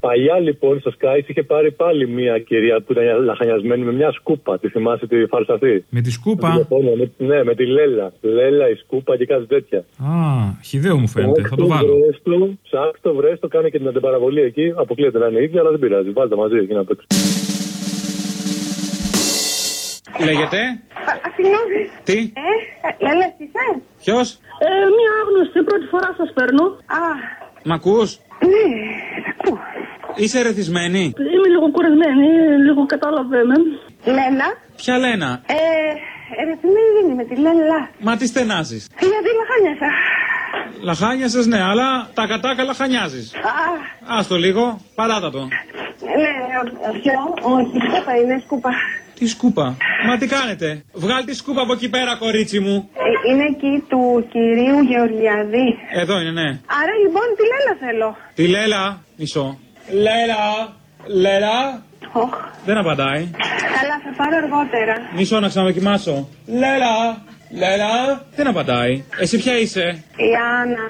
Παλιά λοιπόν στο Sky είχε πάρει πάλι μια κυρία που ήταν λαχανιασμένη με μια σκούπα. Τη θυμάσαι τη φάρσα αυτή; Με τη σκούπα; Με, με, ναι, με τη Λέλα. Λέλα, η σκούπα και κάτι τέτοια. Α, χιδαίο μου φαίνεται. Θα το βάλω. Βρέστο, ψάξτε το, βρέστο, κάνει και την αντιπαραβολή εκεί. Αποκλείεται να είναι ίδια, αλλά δεν πειράζει. Βάλτε μαζί εκεί να παίξουν. Λέγεται; Συγγνώμη. Τι; Ε, Λέλα, είσαι; Ποιος; Ε, μία άγνωστη, πρώτη φορά σας παίρνω. Α, Μ' ακού. ναι. Είσαι ερεθισμένη. Είμαι λίγο κουρασμένη, λίγο κατάλαβε με. Λένα. Ποια Λένα. Ε, ερεθισμένη δεν είμαι, τη λένε Λα. Μα τι στενάζει. Γιατί λαχάνιασα. Λαχάνιασες ναι, αλλά τα κατάκα λαχανιάζεις. Α, Άστο λίγο, παράτα το. ναι, ποιο, όχι, σκούπα είναι, σκούπα. Τι σκούπα. Μα τι κάνετε; Βγάλ τη σκούπα από εκεί πέρα, κορίτσι μου. Ε, είναι εκεί του κυρίου Γεωργιαδή. Εδώ είναι, ναι. Άρα λοιπόν τη Λέλα θέλω. Τι Λέλα. Μισό. Λέλα. Λέλα. Δεν απαντάει. Καλά, θα πάρω αργότερα. Μισό να ξαναδοκιμάσω. Λέλα, Λέλα. Δεν απαντάει. Εσύ ποια είσαι; Η Άννα.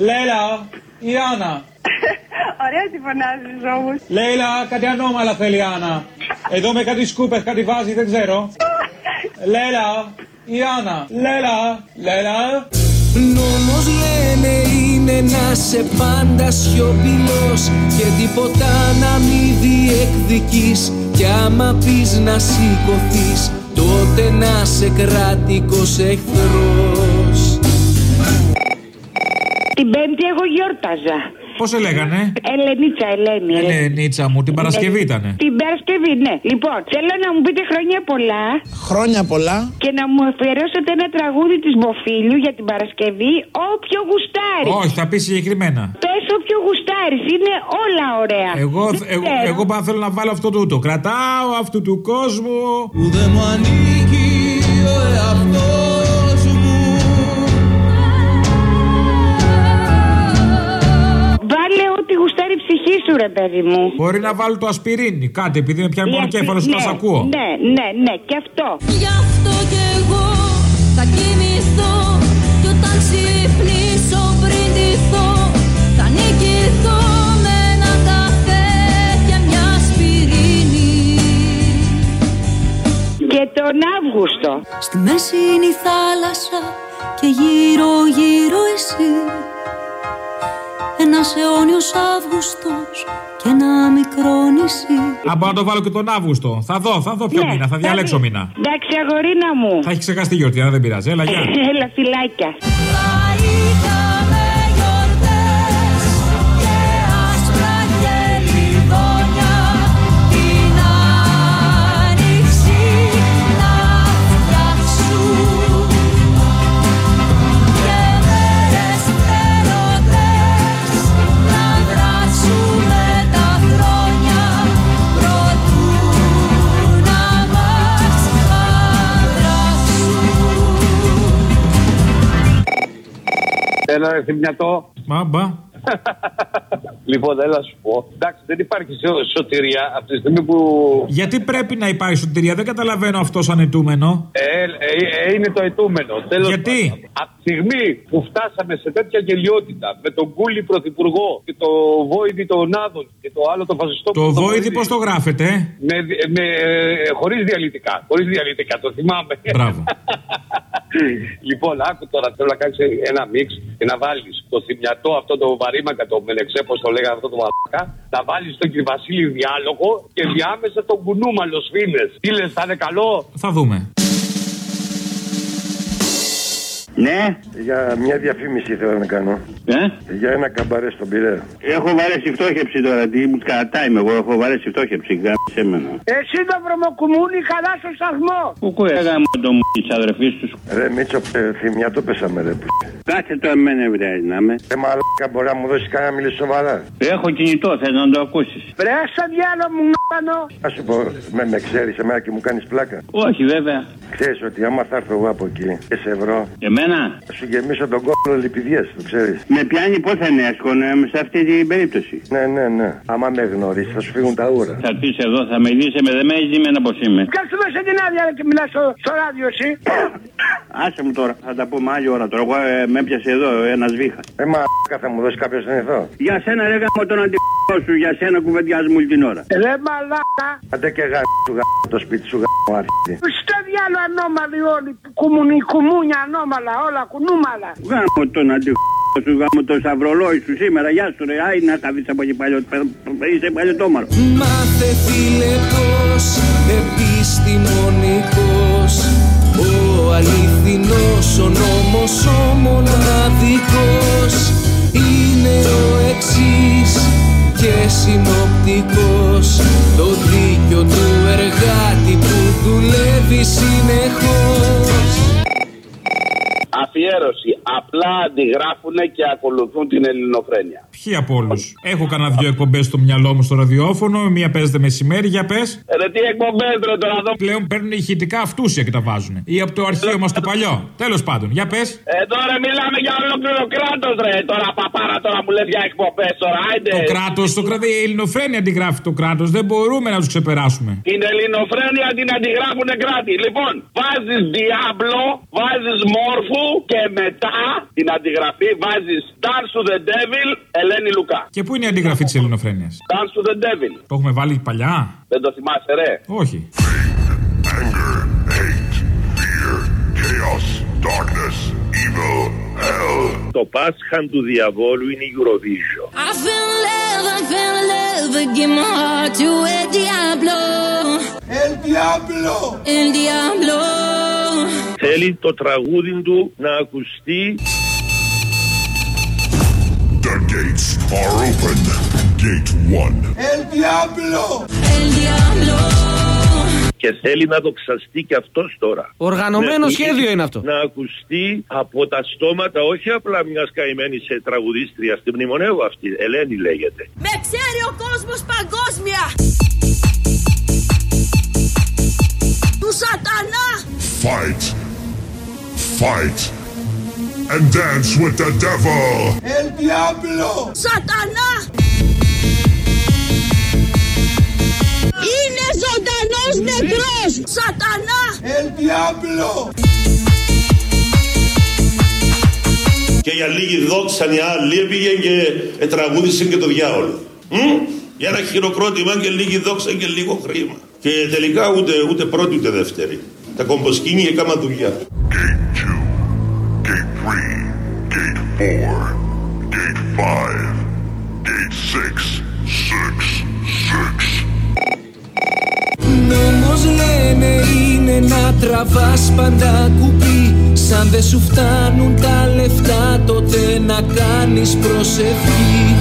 Λέλα, η Άννα. Ωραία τη φωνάζεις όμως. Λέιλα, κάτι ανώμαλα θέλει η Άννα. Εδώ με κάτι σκούπες, κάτι βάζει, δεν ξέρω. Λέλα, η Άννα. Λέλα, Λέλα. Νόμος λένε είναι να σε πάντα σιωπηλός Και τίποτα να μη διεκδικείς Κι άμα πεις να σηκωθείς Τότε να σε κρατικός εχθρός Την Πέμπτη εγώ γιόρταζα. Πώς σε λέγανε; Ελενίτσα, Ελένη. Ελενίτσα μου, την Παρασκευή ήτανε. Την Παρασκευή, ναι. Λοιπόν, θέλω να μου πείτε χρόνια πολλά Χρόνια πολλά. και να μου αφιερώσετε ένα τραγούδι της Μποφίλιου για την Παρασκευή. Όποιο γουστάρεις. Όχι, θα πεις συγκεκριμένα. Πες όποιο γουστάρεις. Είναι όλα ωραία. Εγώ, Δεν εγώ, ξέρω. εγώ πάνω θέλω να βάλω αυτό τούτο. Κρατάω αυτού του κόσμου. Που δεν μου ανήκει ο εαυτός Βάλε ό,τι γουστάρει η ψυχή σου, ρε παιδί μου. Μπορεί να βάλω το ασπιρίνι, κάτι επειδή με πιάνει μόνο Η κέφαλο ασπι- και τα ναι, ακούω. Ναι, ναι, ναι, και αυτό. Γι' αυτό κι εγώ θα κοιμηθώ Κι όταν ξυπνήσω πριν ντυθώ Θα νικηθώ με ένα καφέ και μια σπιρίνη Και τον Αύγουστο. Στη μέση είναι η θάλασσα και γύρω γύρω εσύ Ένας αιώνιος Αύγουστος και ένα μικρό νησί Αν μπορώ να το βάλω και τον Αύγουστο. Θα δω, θα δω ποιο Ναι, μήνα, θα θα διαλέξω δεις. μήνα. Εντάξει, αγορίνα μου. Θα έχει ξεχάσει τη γιορτή, αλλά δεν πειράζει. Έλα, γεια. Έλα, φυλάκια. Έλα, ρε θυμιατό. Μάμπα. Λοιπόν, έλα σου πω. Εντάξει, δεν υπάρχει σω- σωτηρία από τη στιγμή που. Γιατί πρέπει να υπάρχει σωτηρία, δεν καταλαβαίνω αυτό σαν ετούμενο. Ε, ε, ε, είναι το ετούμενο. Τέλος Γιατί; πάντων. Από τη στιγμή που φτάσαμε σε τέτοια γελιότητα με τον Κούλι Πρωθυπουργό και το Βόηδη τον Άδων και το άλλο το φασιστό. Το βόηδι πώς το γράφετε. ε; Με, με, χωρίς διαλυτικά. Χωρίς διαλυτικά, το θυμάμαι. Μπράβο. λοιπόν, άκου τώρα, θέλω να κάνεις ένα μίξ και να βάλεις το θυμιατό αυτό το βαρύμακα, το μελεξέ, πώς το λέγανε αυτό το μαλάκα, να βάλεις τον κύριο Βασίλη διάλογο και διάμεσα τον κουνούμαλο σφίνες. Τι λες, θα είναι καλό; Θα δούμε. Ναι. Για μια διαφήμιση θέλω να κάνω. Ε; Για ένα καμπαρέ στον Πειραιά. Έχω βαρέσει φτώχευση τώρα. Τι μου κρατάει με εγώ. Έχω βαρέσει φτώχευση. Γάμισε εμένα. Εσύ το βρωμοκουμούνι καλά στο σταθμό. Πού κουράγα μου το μου τη αδερφή του. Ρε Μίτσο, ε, θυμιατό πέσαμε ρε. που. Κάτσε το εμένα ευρεάζει να με. Ε, μαλάκα μπορεί να μου δώσεις κανένα να μιλήσει σοβαρά. Έχω κινητό, θες να το ακούσεις. Βρε στο διάλο μου νάνο. Α σου πω, με, με ξέρεις εμένα και μου κάνεις πλάκα. Όχι, βέβαια. Ξέρεις ότι άμα θα έρθω εγώ από εκεί και σε ευρώ, Εμένα; θα σου γεμίσω τον κόλλο λιπηδιέ, το ξέρεις. Με πιάνει πώς θα είναι εύκολο σε αυτή την περίπτωση. Ναι, ναι, ναι. Άμα με γνωρίσει, θα σου φύγουν τα ούρα. Θα πεις εδώ, θα με δει, με δεν με έχει δει με ένα πώς είμαι. Ποιος σου δώσε την άδεια ρε, και μιλάς στο, στο ράδιο εσύ. Άσε μου τώρα, θα τα πούμε άλλη ώρα τώρα. Εγώ ε, με έπιασε εδώ ένας βήχας. Ε, μα θα μου δώσεις κάποιος να εδώ. Για σένα ρε γάμο τον αντιπρό σου, για σένα κουβεντιάζει μου όλη την ώρα. Ρε μαλάκα. Άντε και γάμο σου γάμο το σπίτι σου γάμο άρχιτη. Στο διάλο ανώμαλοι όλοι. Κουμουνι, κουμούνια ανώμαλα, όλα κουνούμαλα. Γάμο τον αντιπρό σου, γάμο το σταυρολόι σου σήμερα. Γεια σου ρε, άι να τα δεις από εκεί παλιό. Είσαι παλιωτόμαρο. Μάθε φίλε πως επιστημονικός Ο αληθινός ο νόμος ο μοναδικός Είναι ο εξής και συνοπτικός Το δίκιο του εργάτη που δουλεύει συνεχώς Αφιέρωση. Απλά αντιγράφουν και ακολουθούν την ελληνοφρένεια. Ποιοι από όλους; Έχω κανένα δυο εκπομπές στο μυαλό μου στο ραδιόφωνο. Μία παίζεται μεσημέρι, για πες. Ρε τι εκπομπές ρε τώρα εδώ. Πλέον παίρνουν ηχητικά αυτούσια και τα βάζουν. Ή από το αρχείο μας το παλιό. Τέλος πάντων, για πες. Ε, τώρα μιλάμε για ολόκληρο κράτος, ρε. Τώρα παπάρα τώρα μου λες για εκπομπές τώρα, άιντε. Το κράτος, το κράτο, η ελληνοφρένεια αντιγράφει το κράτος. Δεν μπορούμε να τους ξεπεράσουμε. Την ελληνοφρένεια την αντιγράφουν κράτη. Λοιπόν, βάζεις Diablo, βάζεις Μόρφου και μετά την αντιγραφή βάζεις Dance to the Devil, Ελένη Λουκά. Και πού είναι η αντιγραφή της ελληνοφρένειας; Dance to the Devil. Το έχουμε βάλει παλιά; Δεν το θυμάσαι, ρε. Όχι. Chaos, darkness, evil, hell. Το Πάσχαν του διαβόλου είναι η Eurovision. I feel love, I feel love, give my heart to El Diablo. El Diablo! El Diablo. Θέλει το τραγούδι του να ακουστεί The gates are open. Gate 1. El Diablo! El Diablo. Και θέλει να δοξαστεί και αυτός τώρα. Οργανωμένο Ναι, σχέδιο είναι αυτό. Να ακουστεί από τα στόματα όχι απλά μιας καημένης ε, τραγουδίστριας, την μνημονεύω αυτή, Ελένη λέγεται. Με ξέρει ο κόσμος παγκόσμια. Του σατανά. Fight. Fight. And dance with the devil. El Diablo! Σατανά. Είναι ζωντανός νεκρός. Σατανά. El Diablo! Και για λίγη δόξα η άλλη έπηγε και ε, τραγούδισε και το διάολο. Μ; Για ένα χειροκρότημα και λίγη δόξα και λίγο χρήμα. Και τελικά ούτε, ούτε πρώτη ούτε δεύτερη. Τα κομποσκίνη έκανα δουλειά. Gate 3. Gate 4. Gate 5. Gate 6. 6. 6. Νόμος λένε είναι να τραβάς πάντα κουμπί. Σαν δεν σου φτάνουν τα λεφτά τότε να κάνεις προσευχή.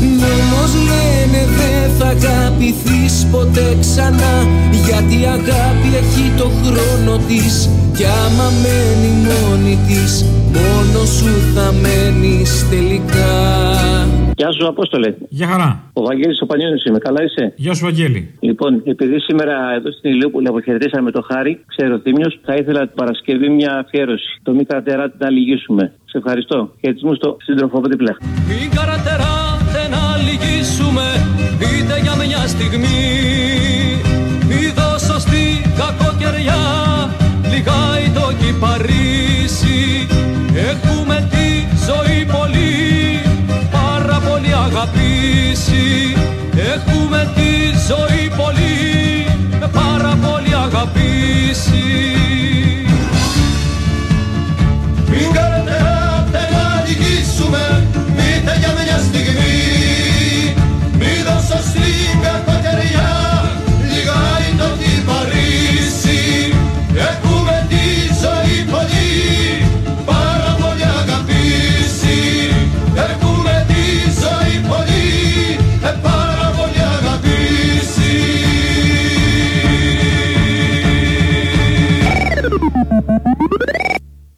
Νόμος λένε δεν θα αγαπηθείς ποτέ ξανά. Γιατί η αγάπη έχει το χρόνο της. Κι άμα μένει μόνη της Μόνος σου θα μένεις τελικά Γεια σου, Απόστολε. Για χαρά. Ο Βαγγέλης ο Πανιόνιος είμαι. Καλά είσαι; Γεια σου, Βαγγέλη. Λοιπόν, επειδή σήμερα εδώ στην Ηλιούπολη αποχαιρετήσαμε το Χάρη, ξέρω Θήμιος, θα ήθελα την Παρασκευή μια αφιέρωση. Το μη κρατεράτε να λυγίσουμε. Σε ευχαριστώ. Χαιρετισμού στο σύντροφο από δίπλα. Μην καρατεράτε να λυγίσουμε Είτε για μια στιγμή Μη δώσω στη κακοκαιριά Λιγάει το κυπαρίσι Έχουμε τη αγαπήσει. Έχουμε τη ζωή πολύ Πάρα πολύ αγαπήσει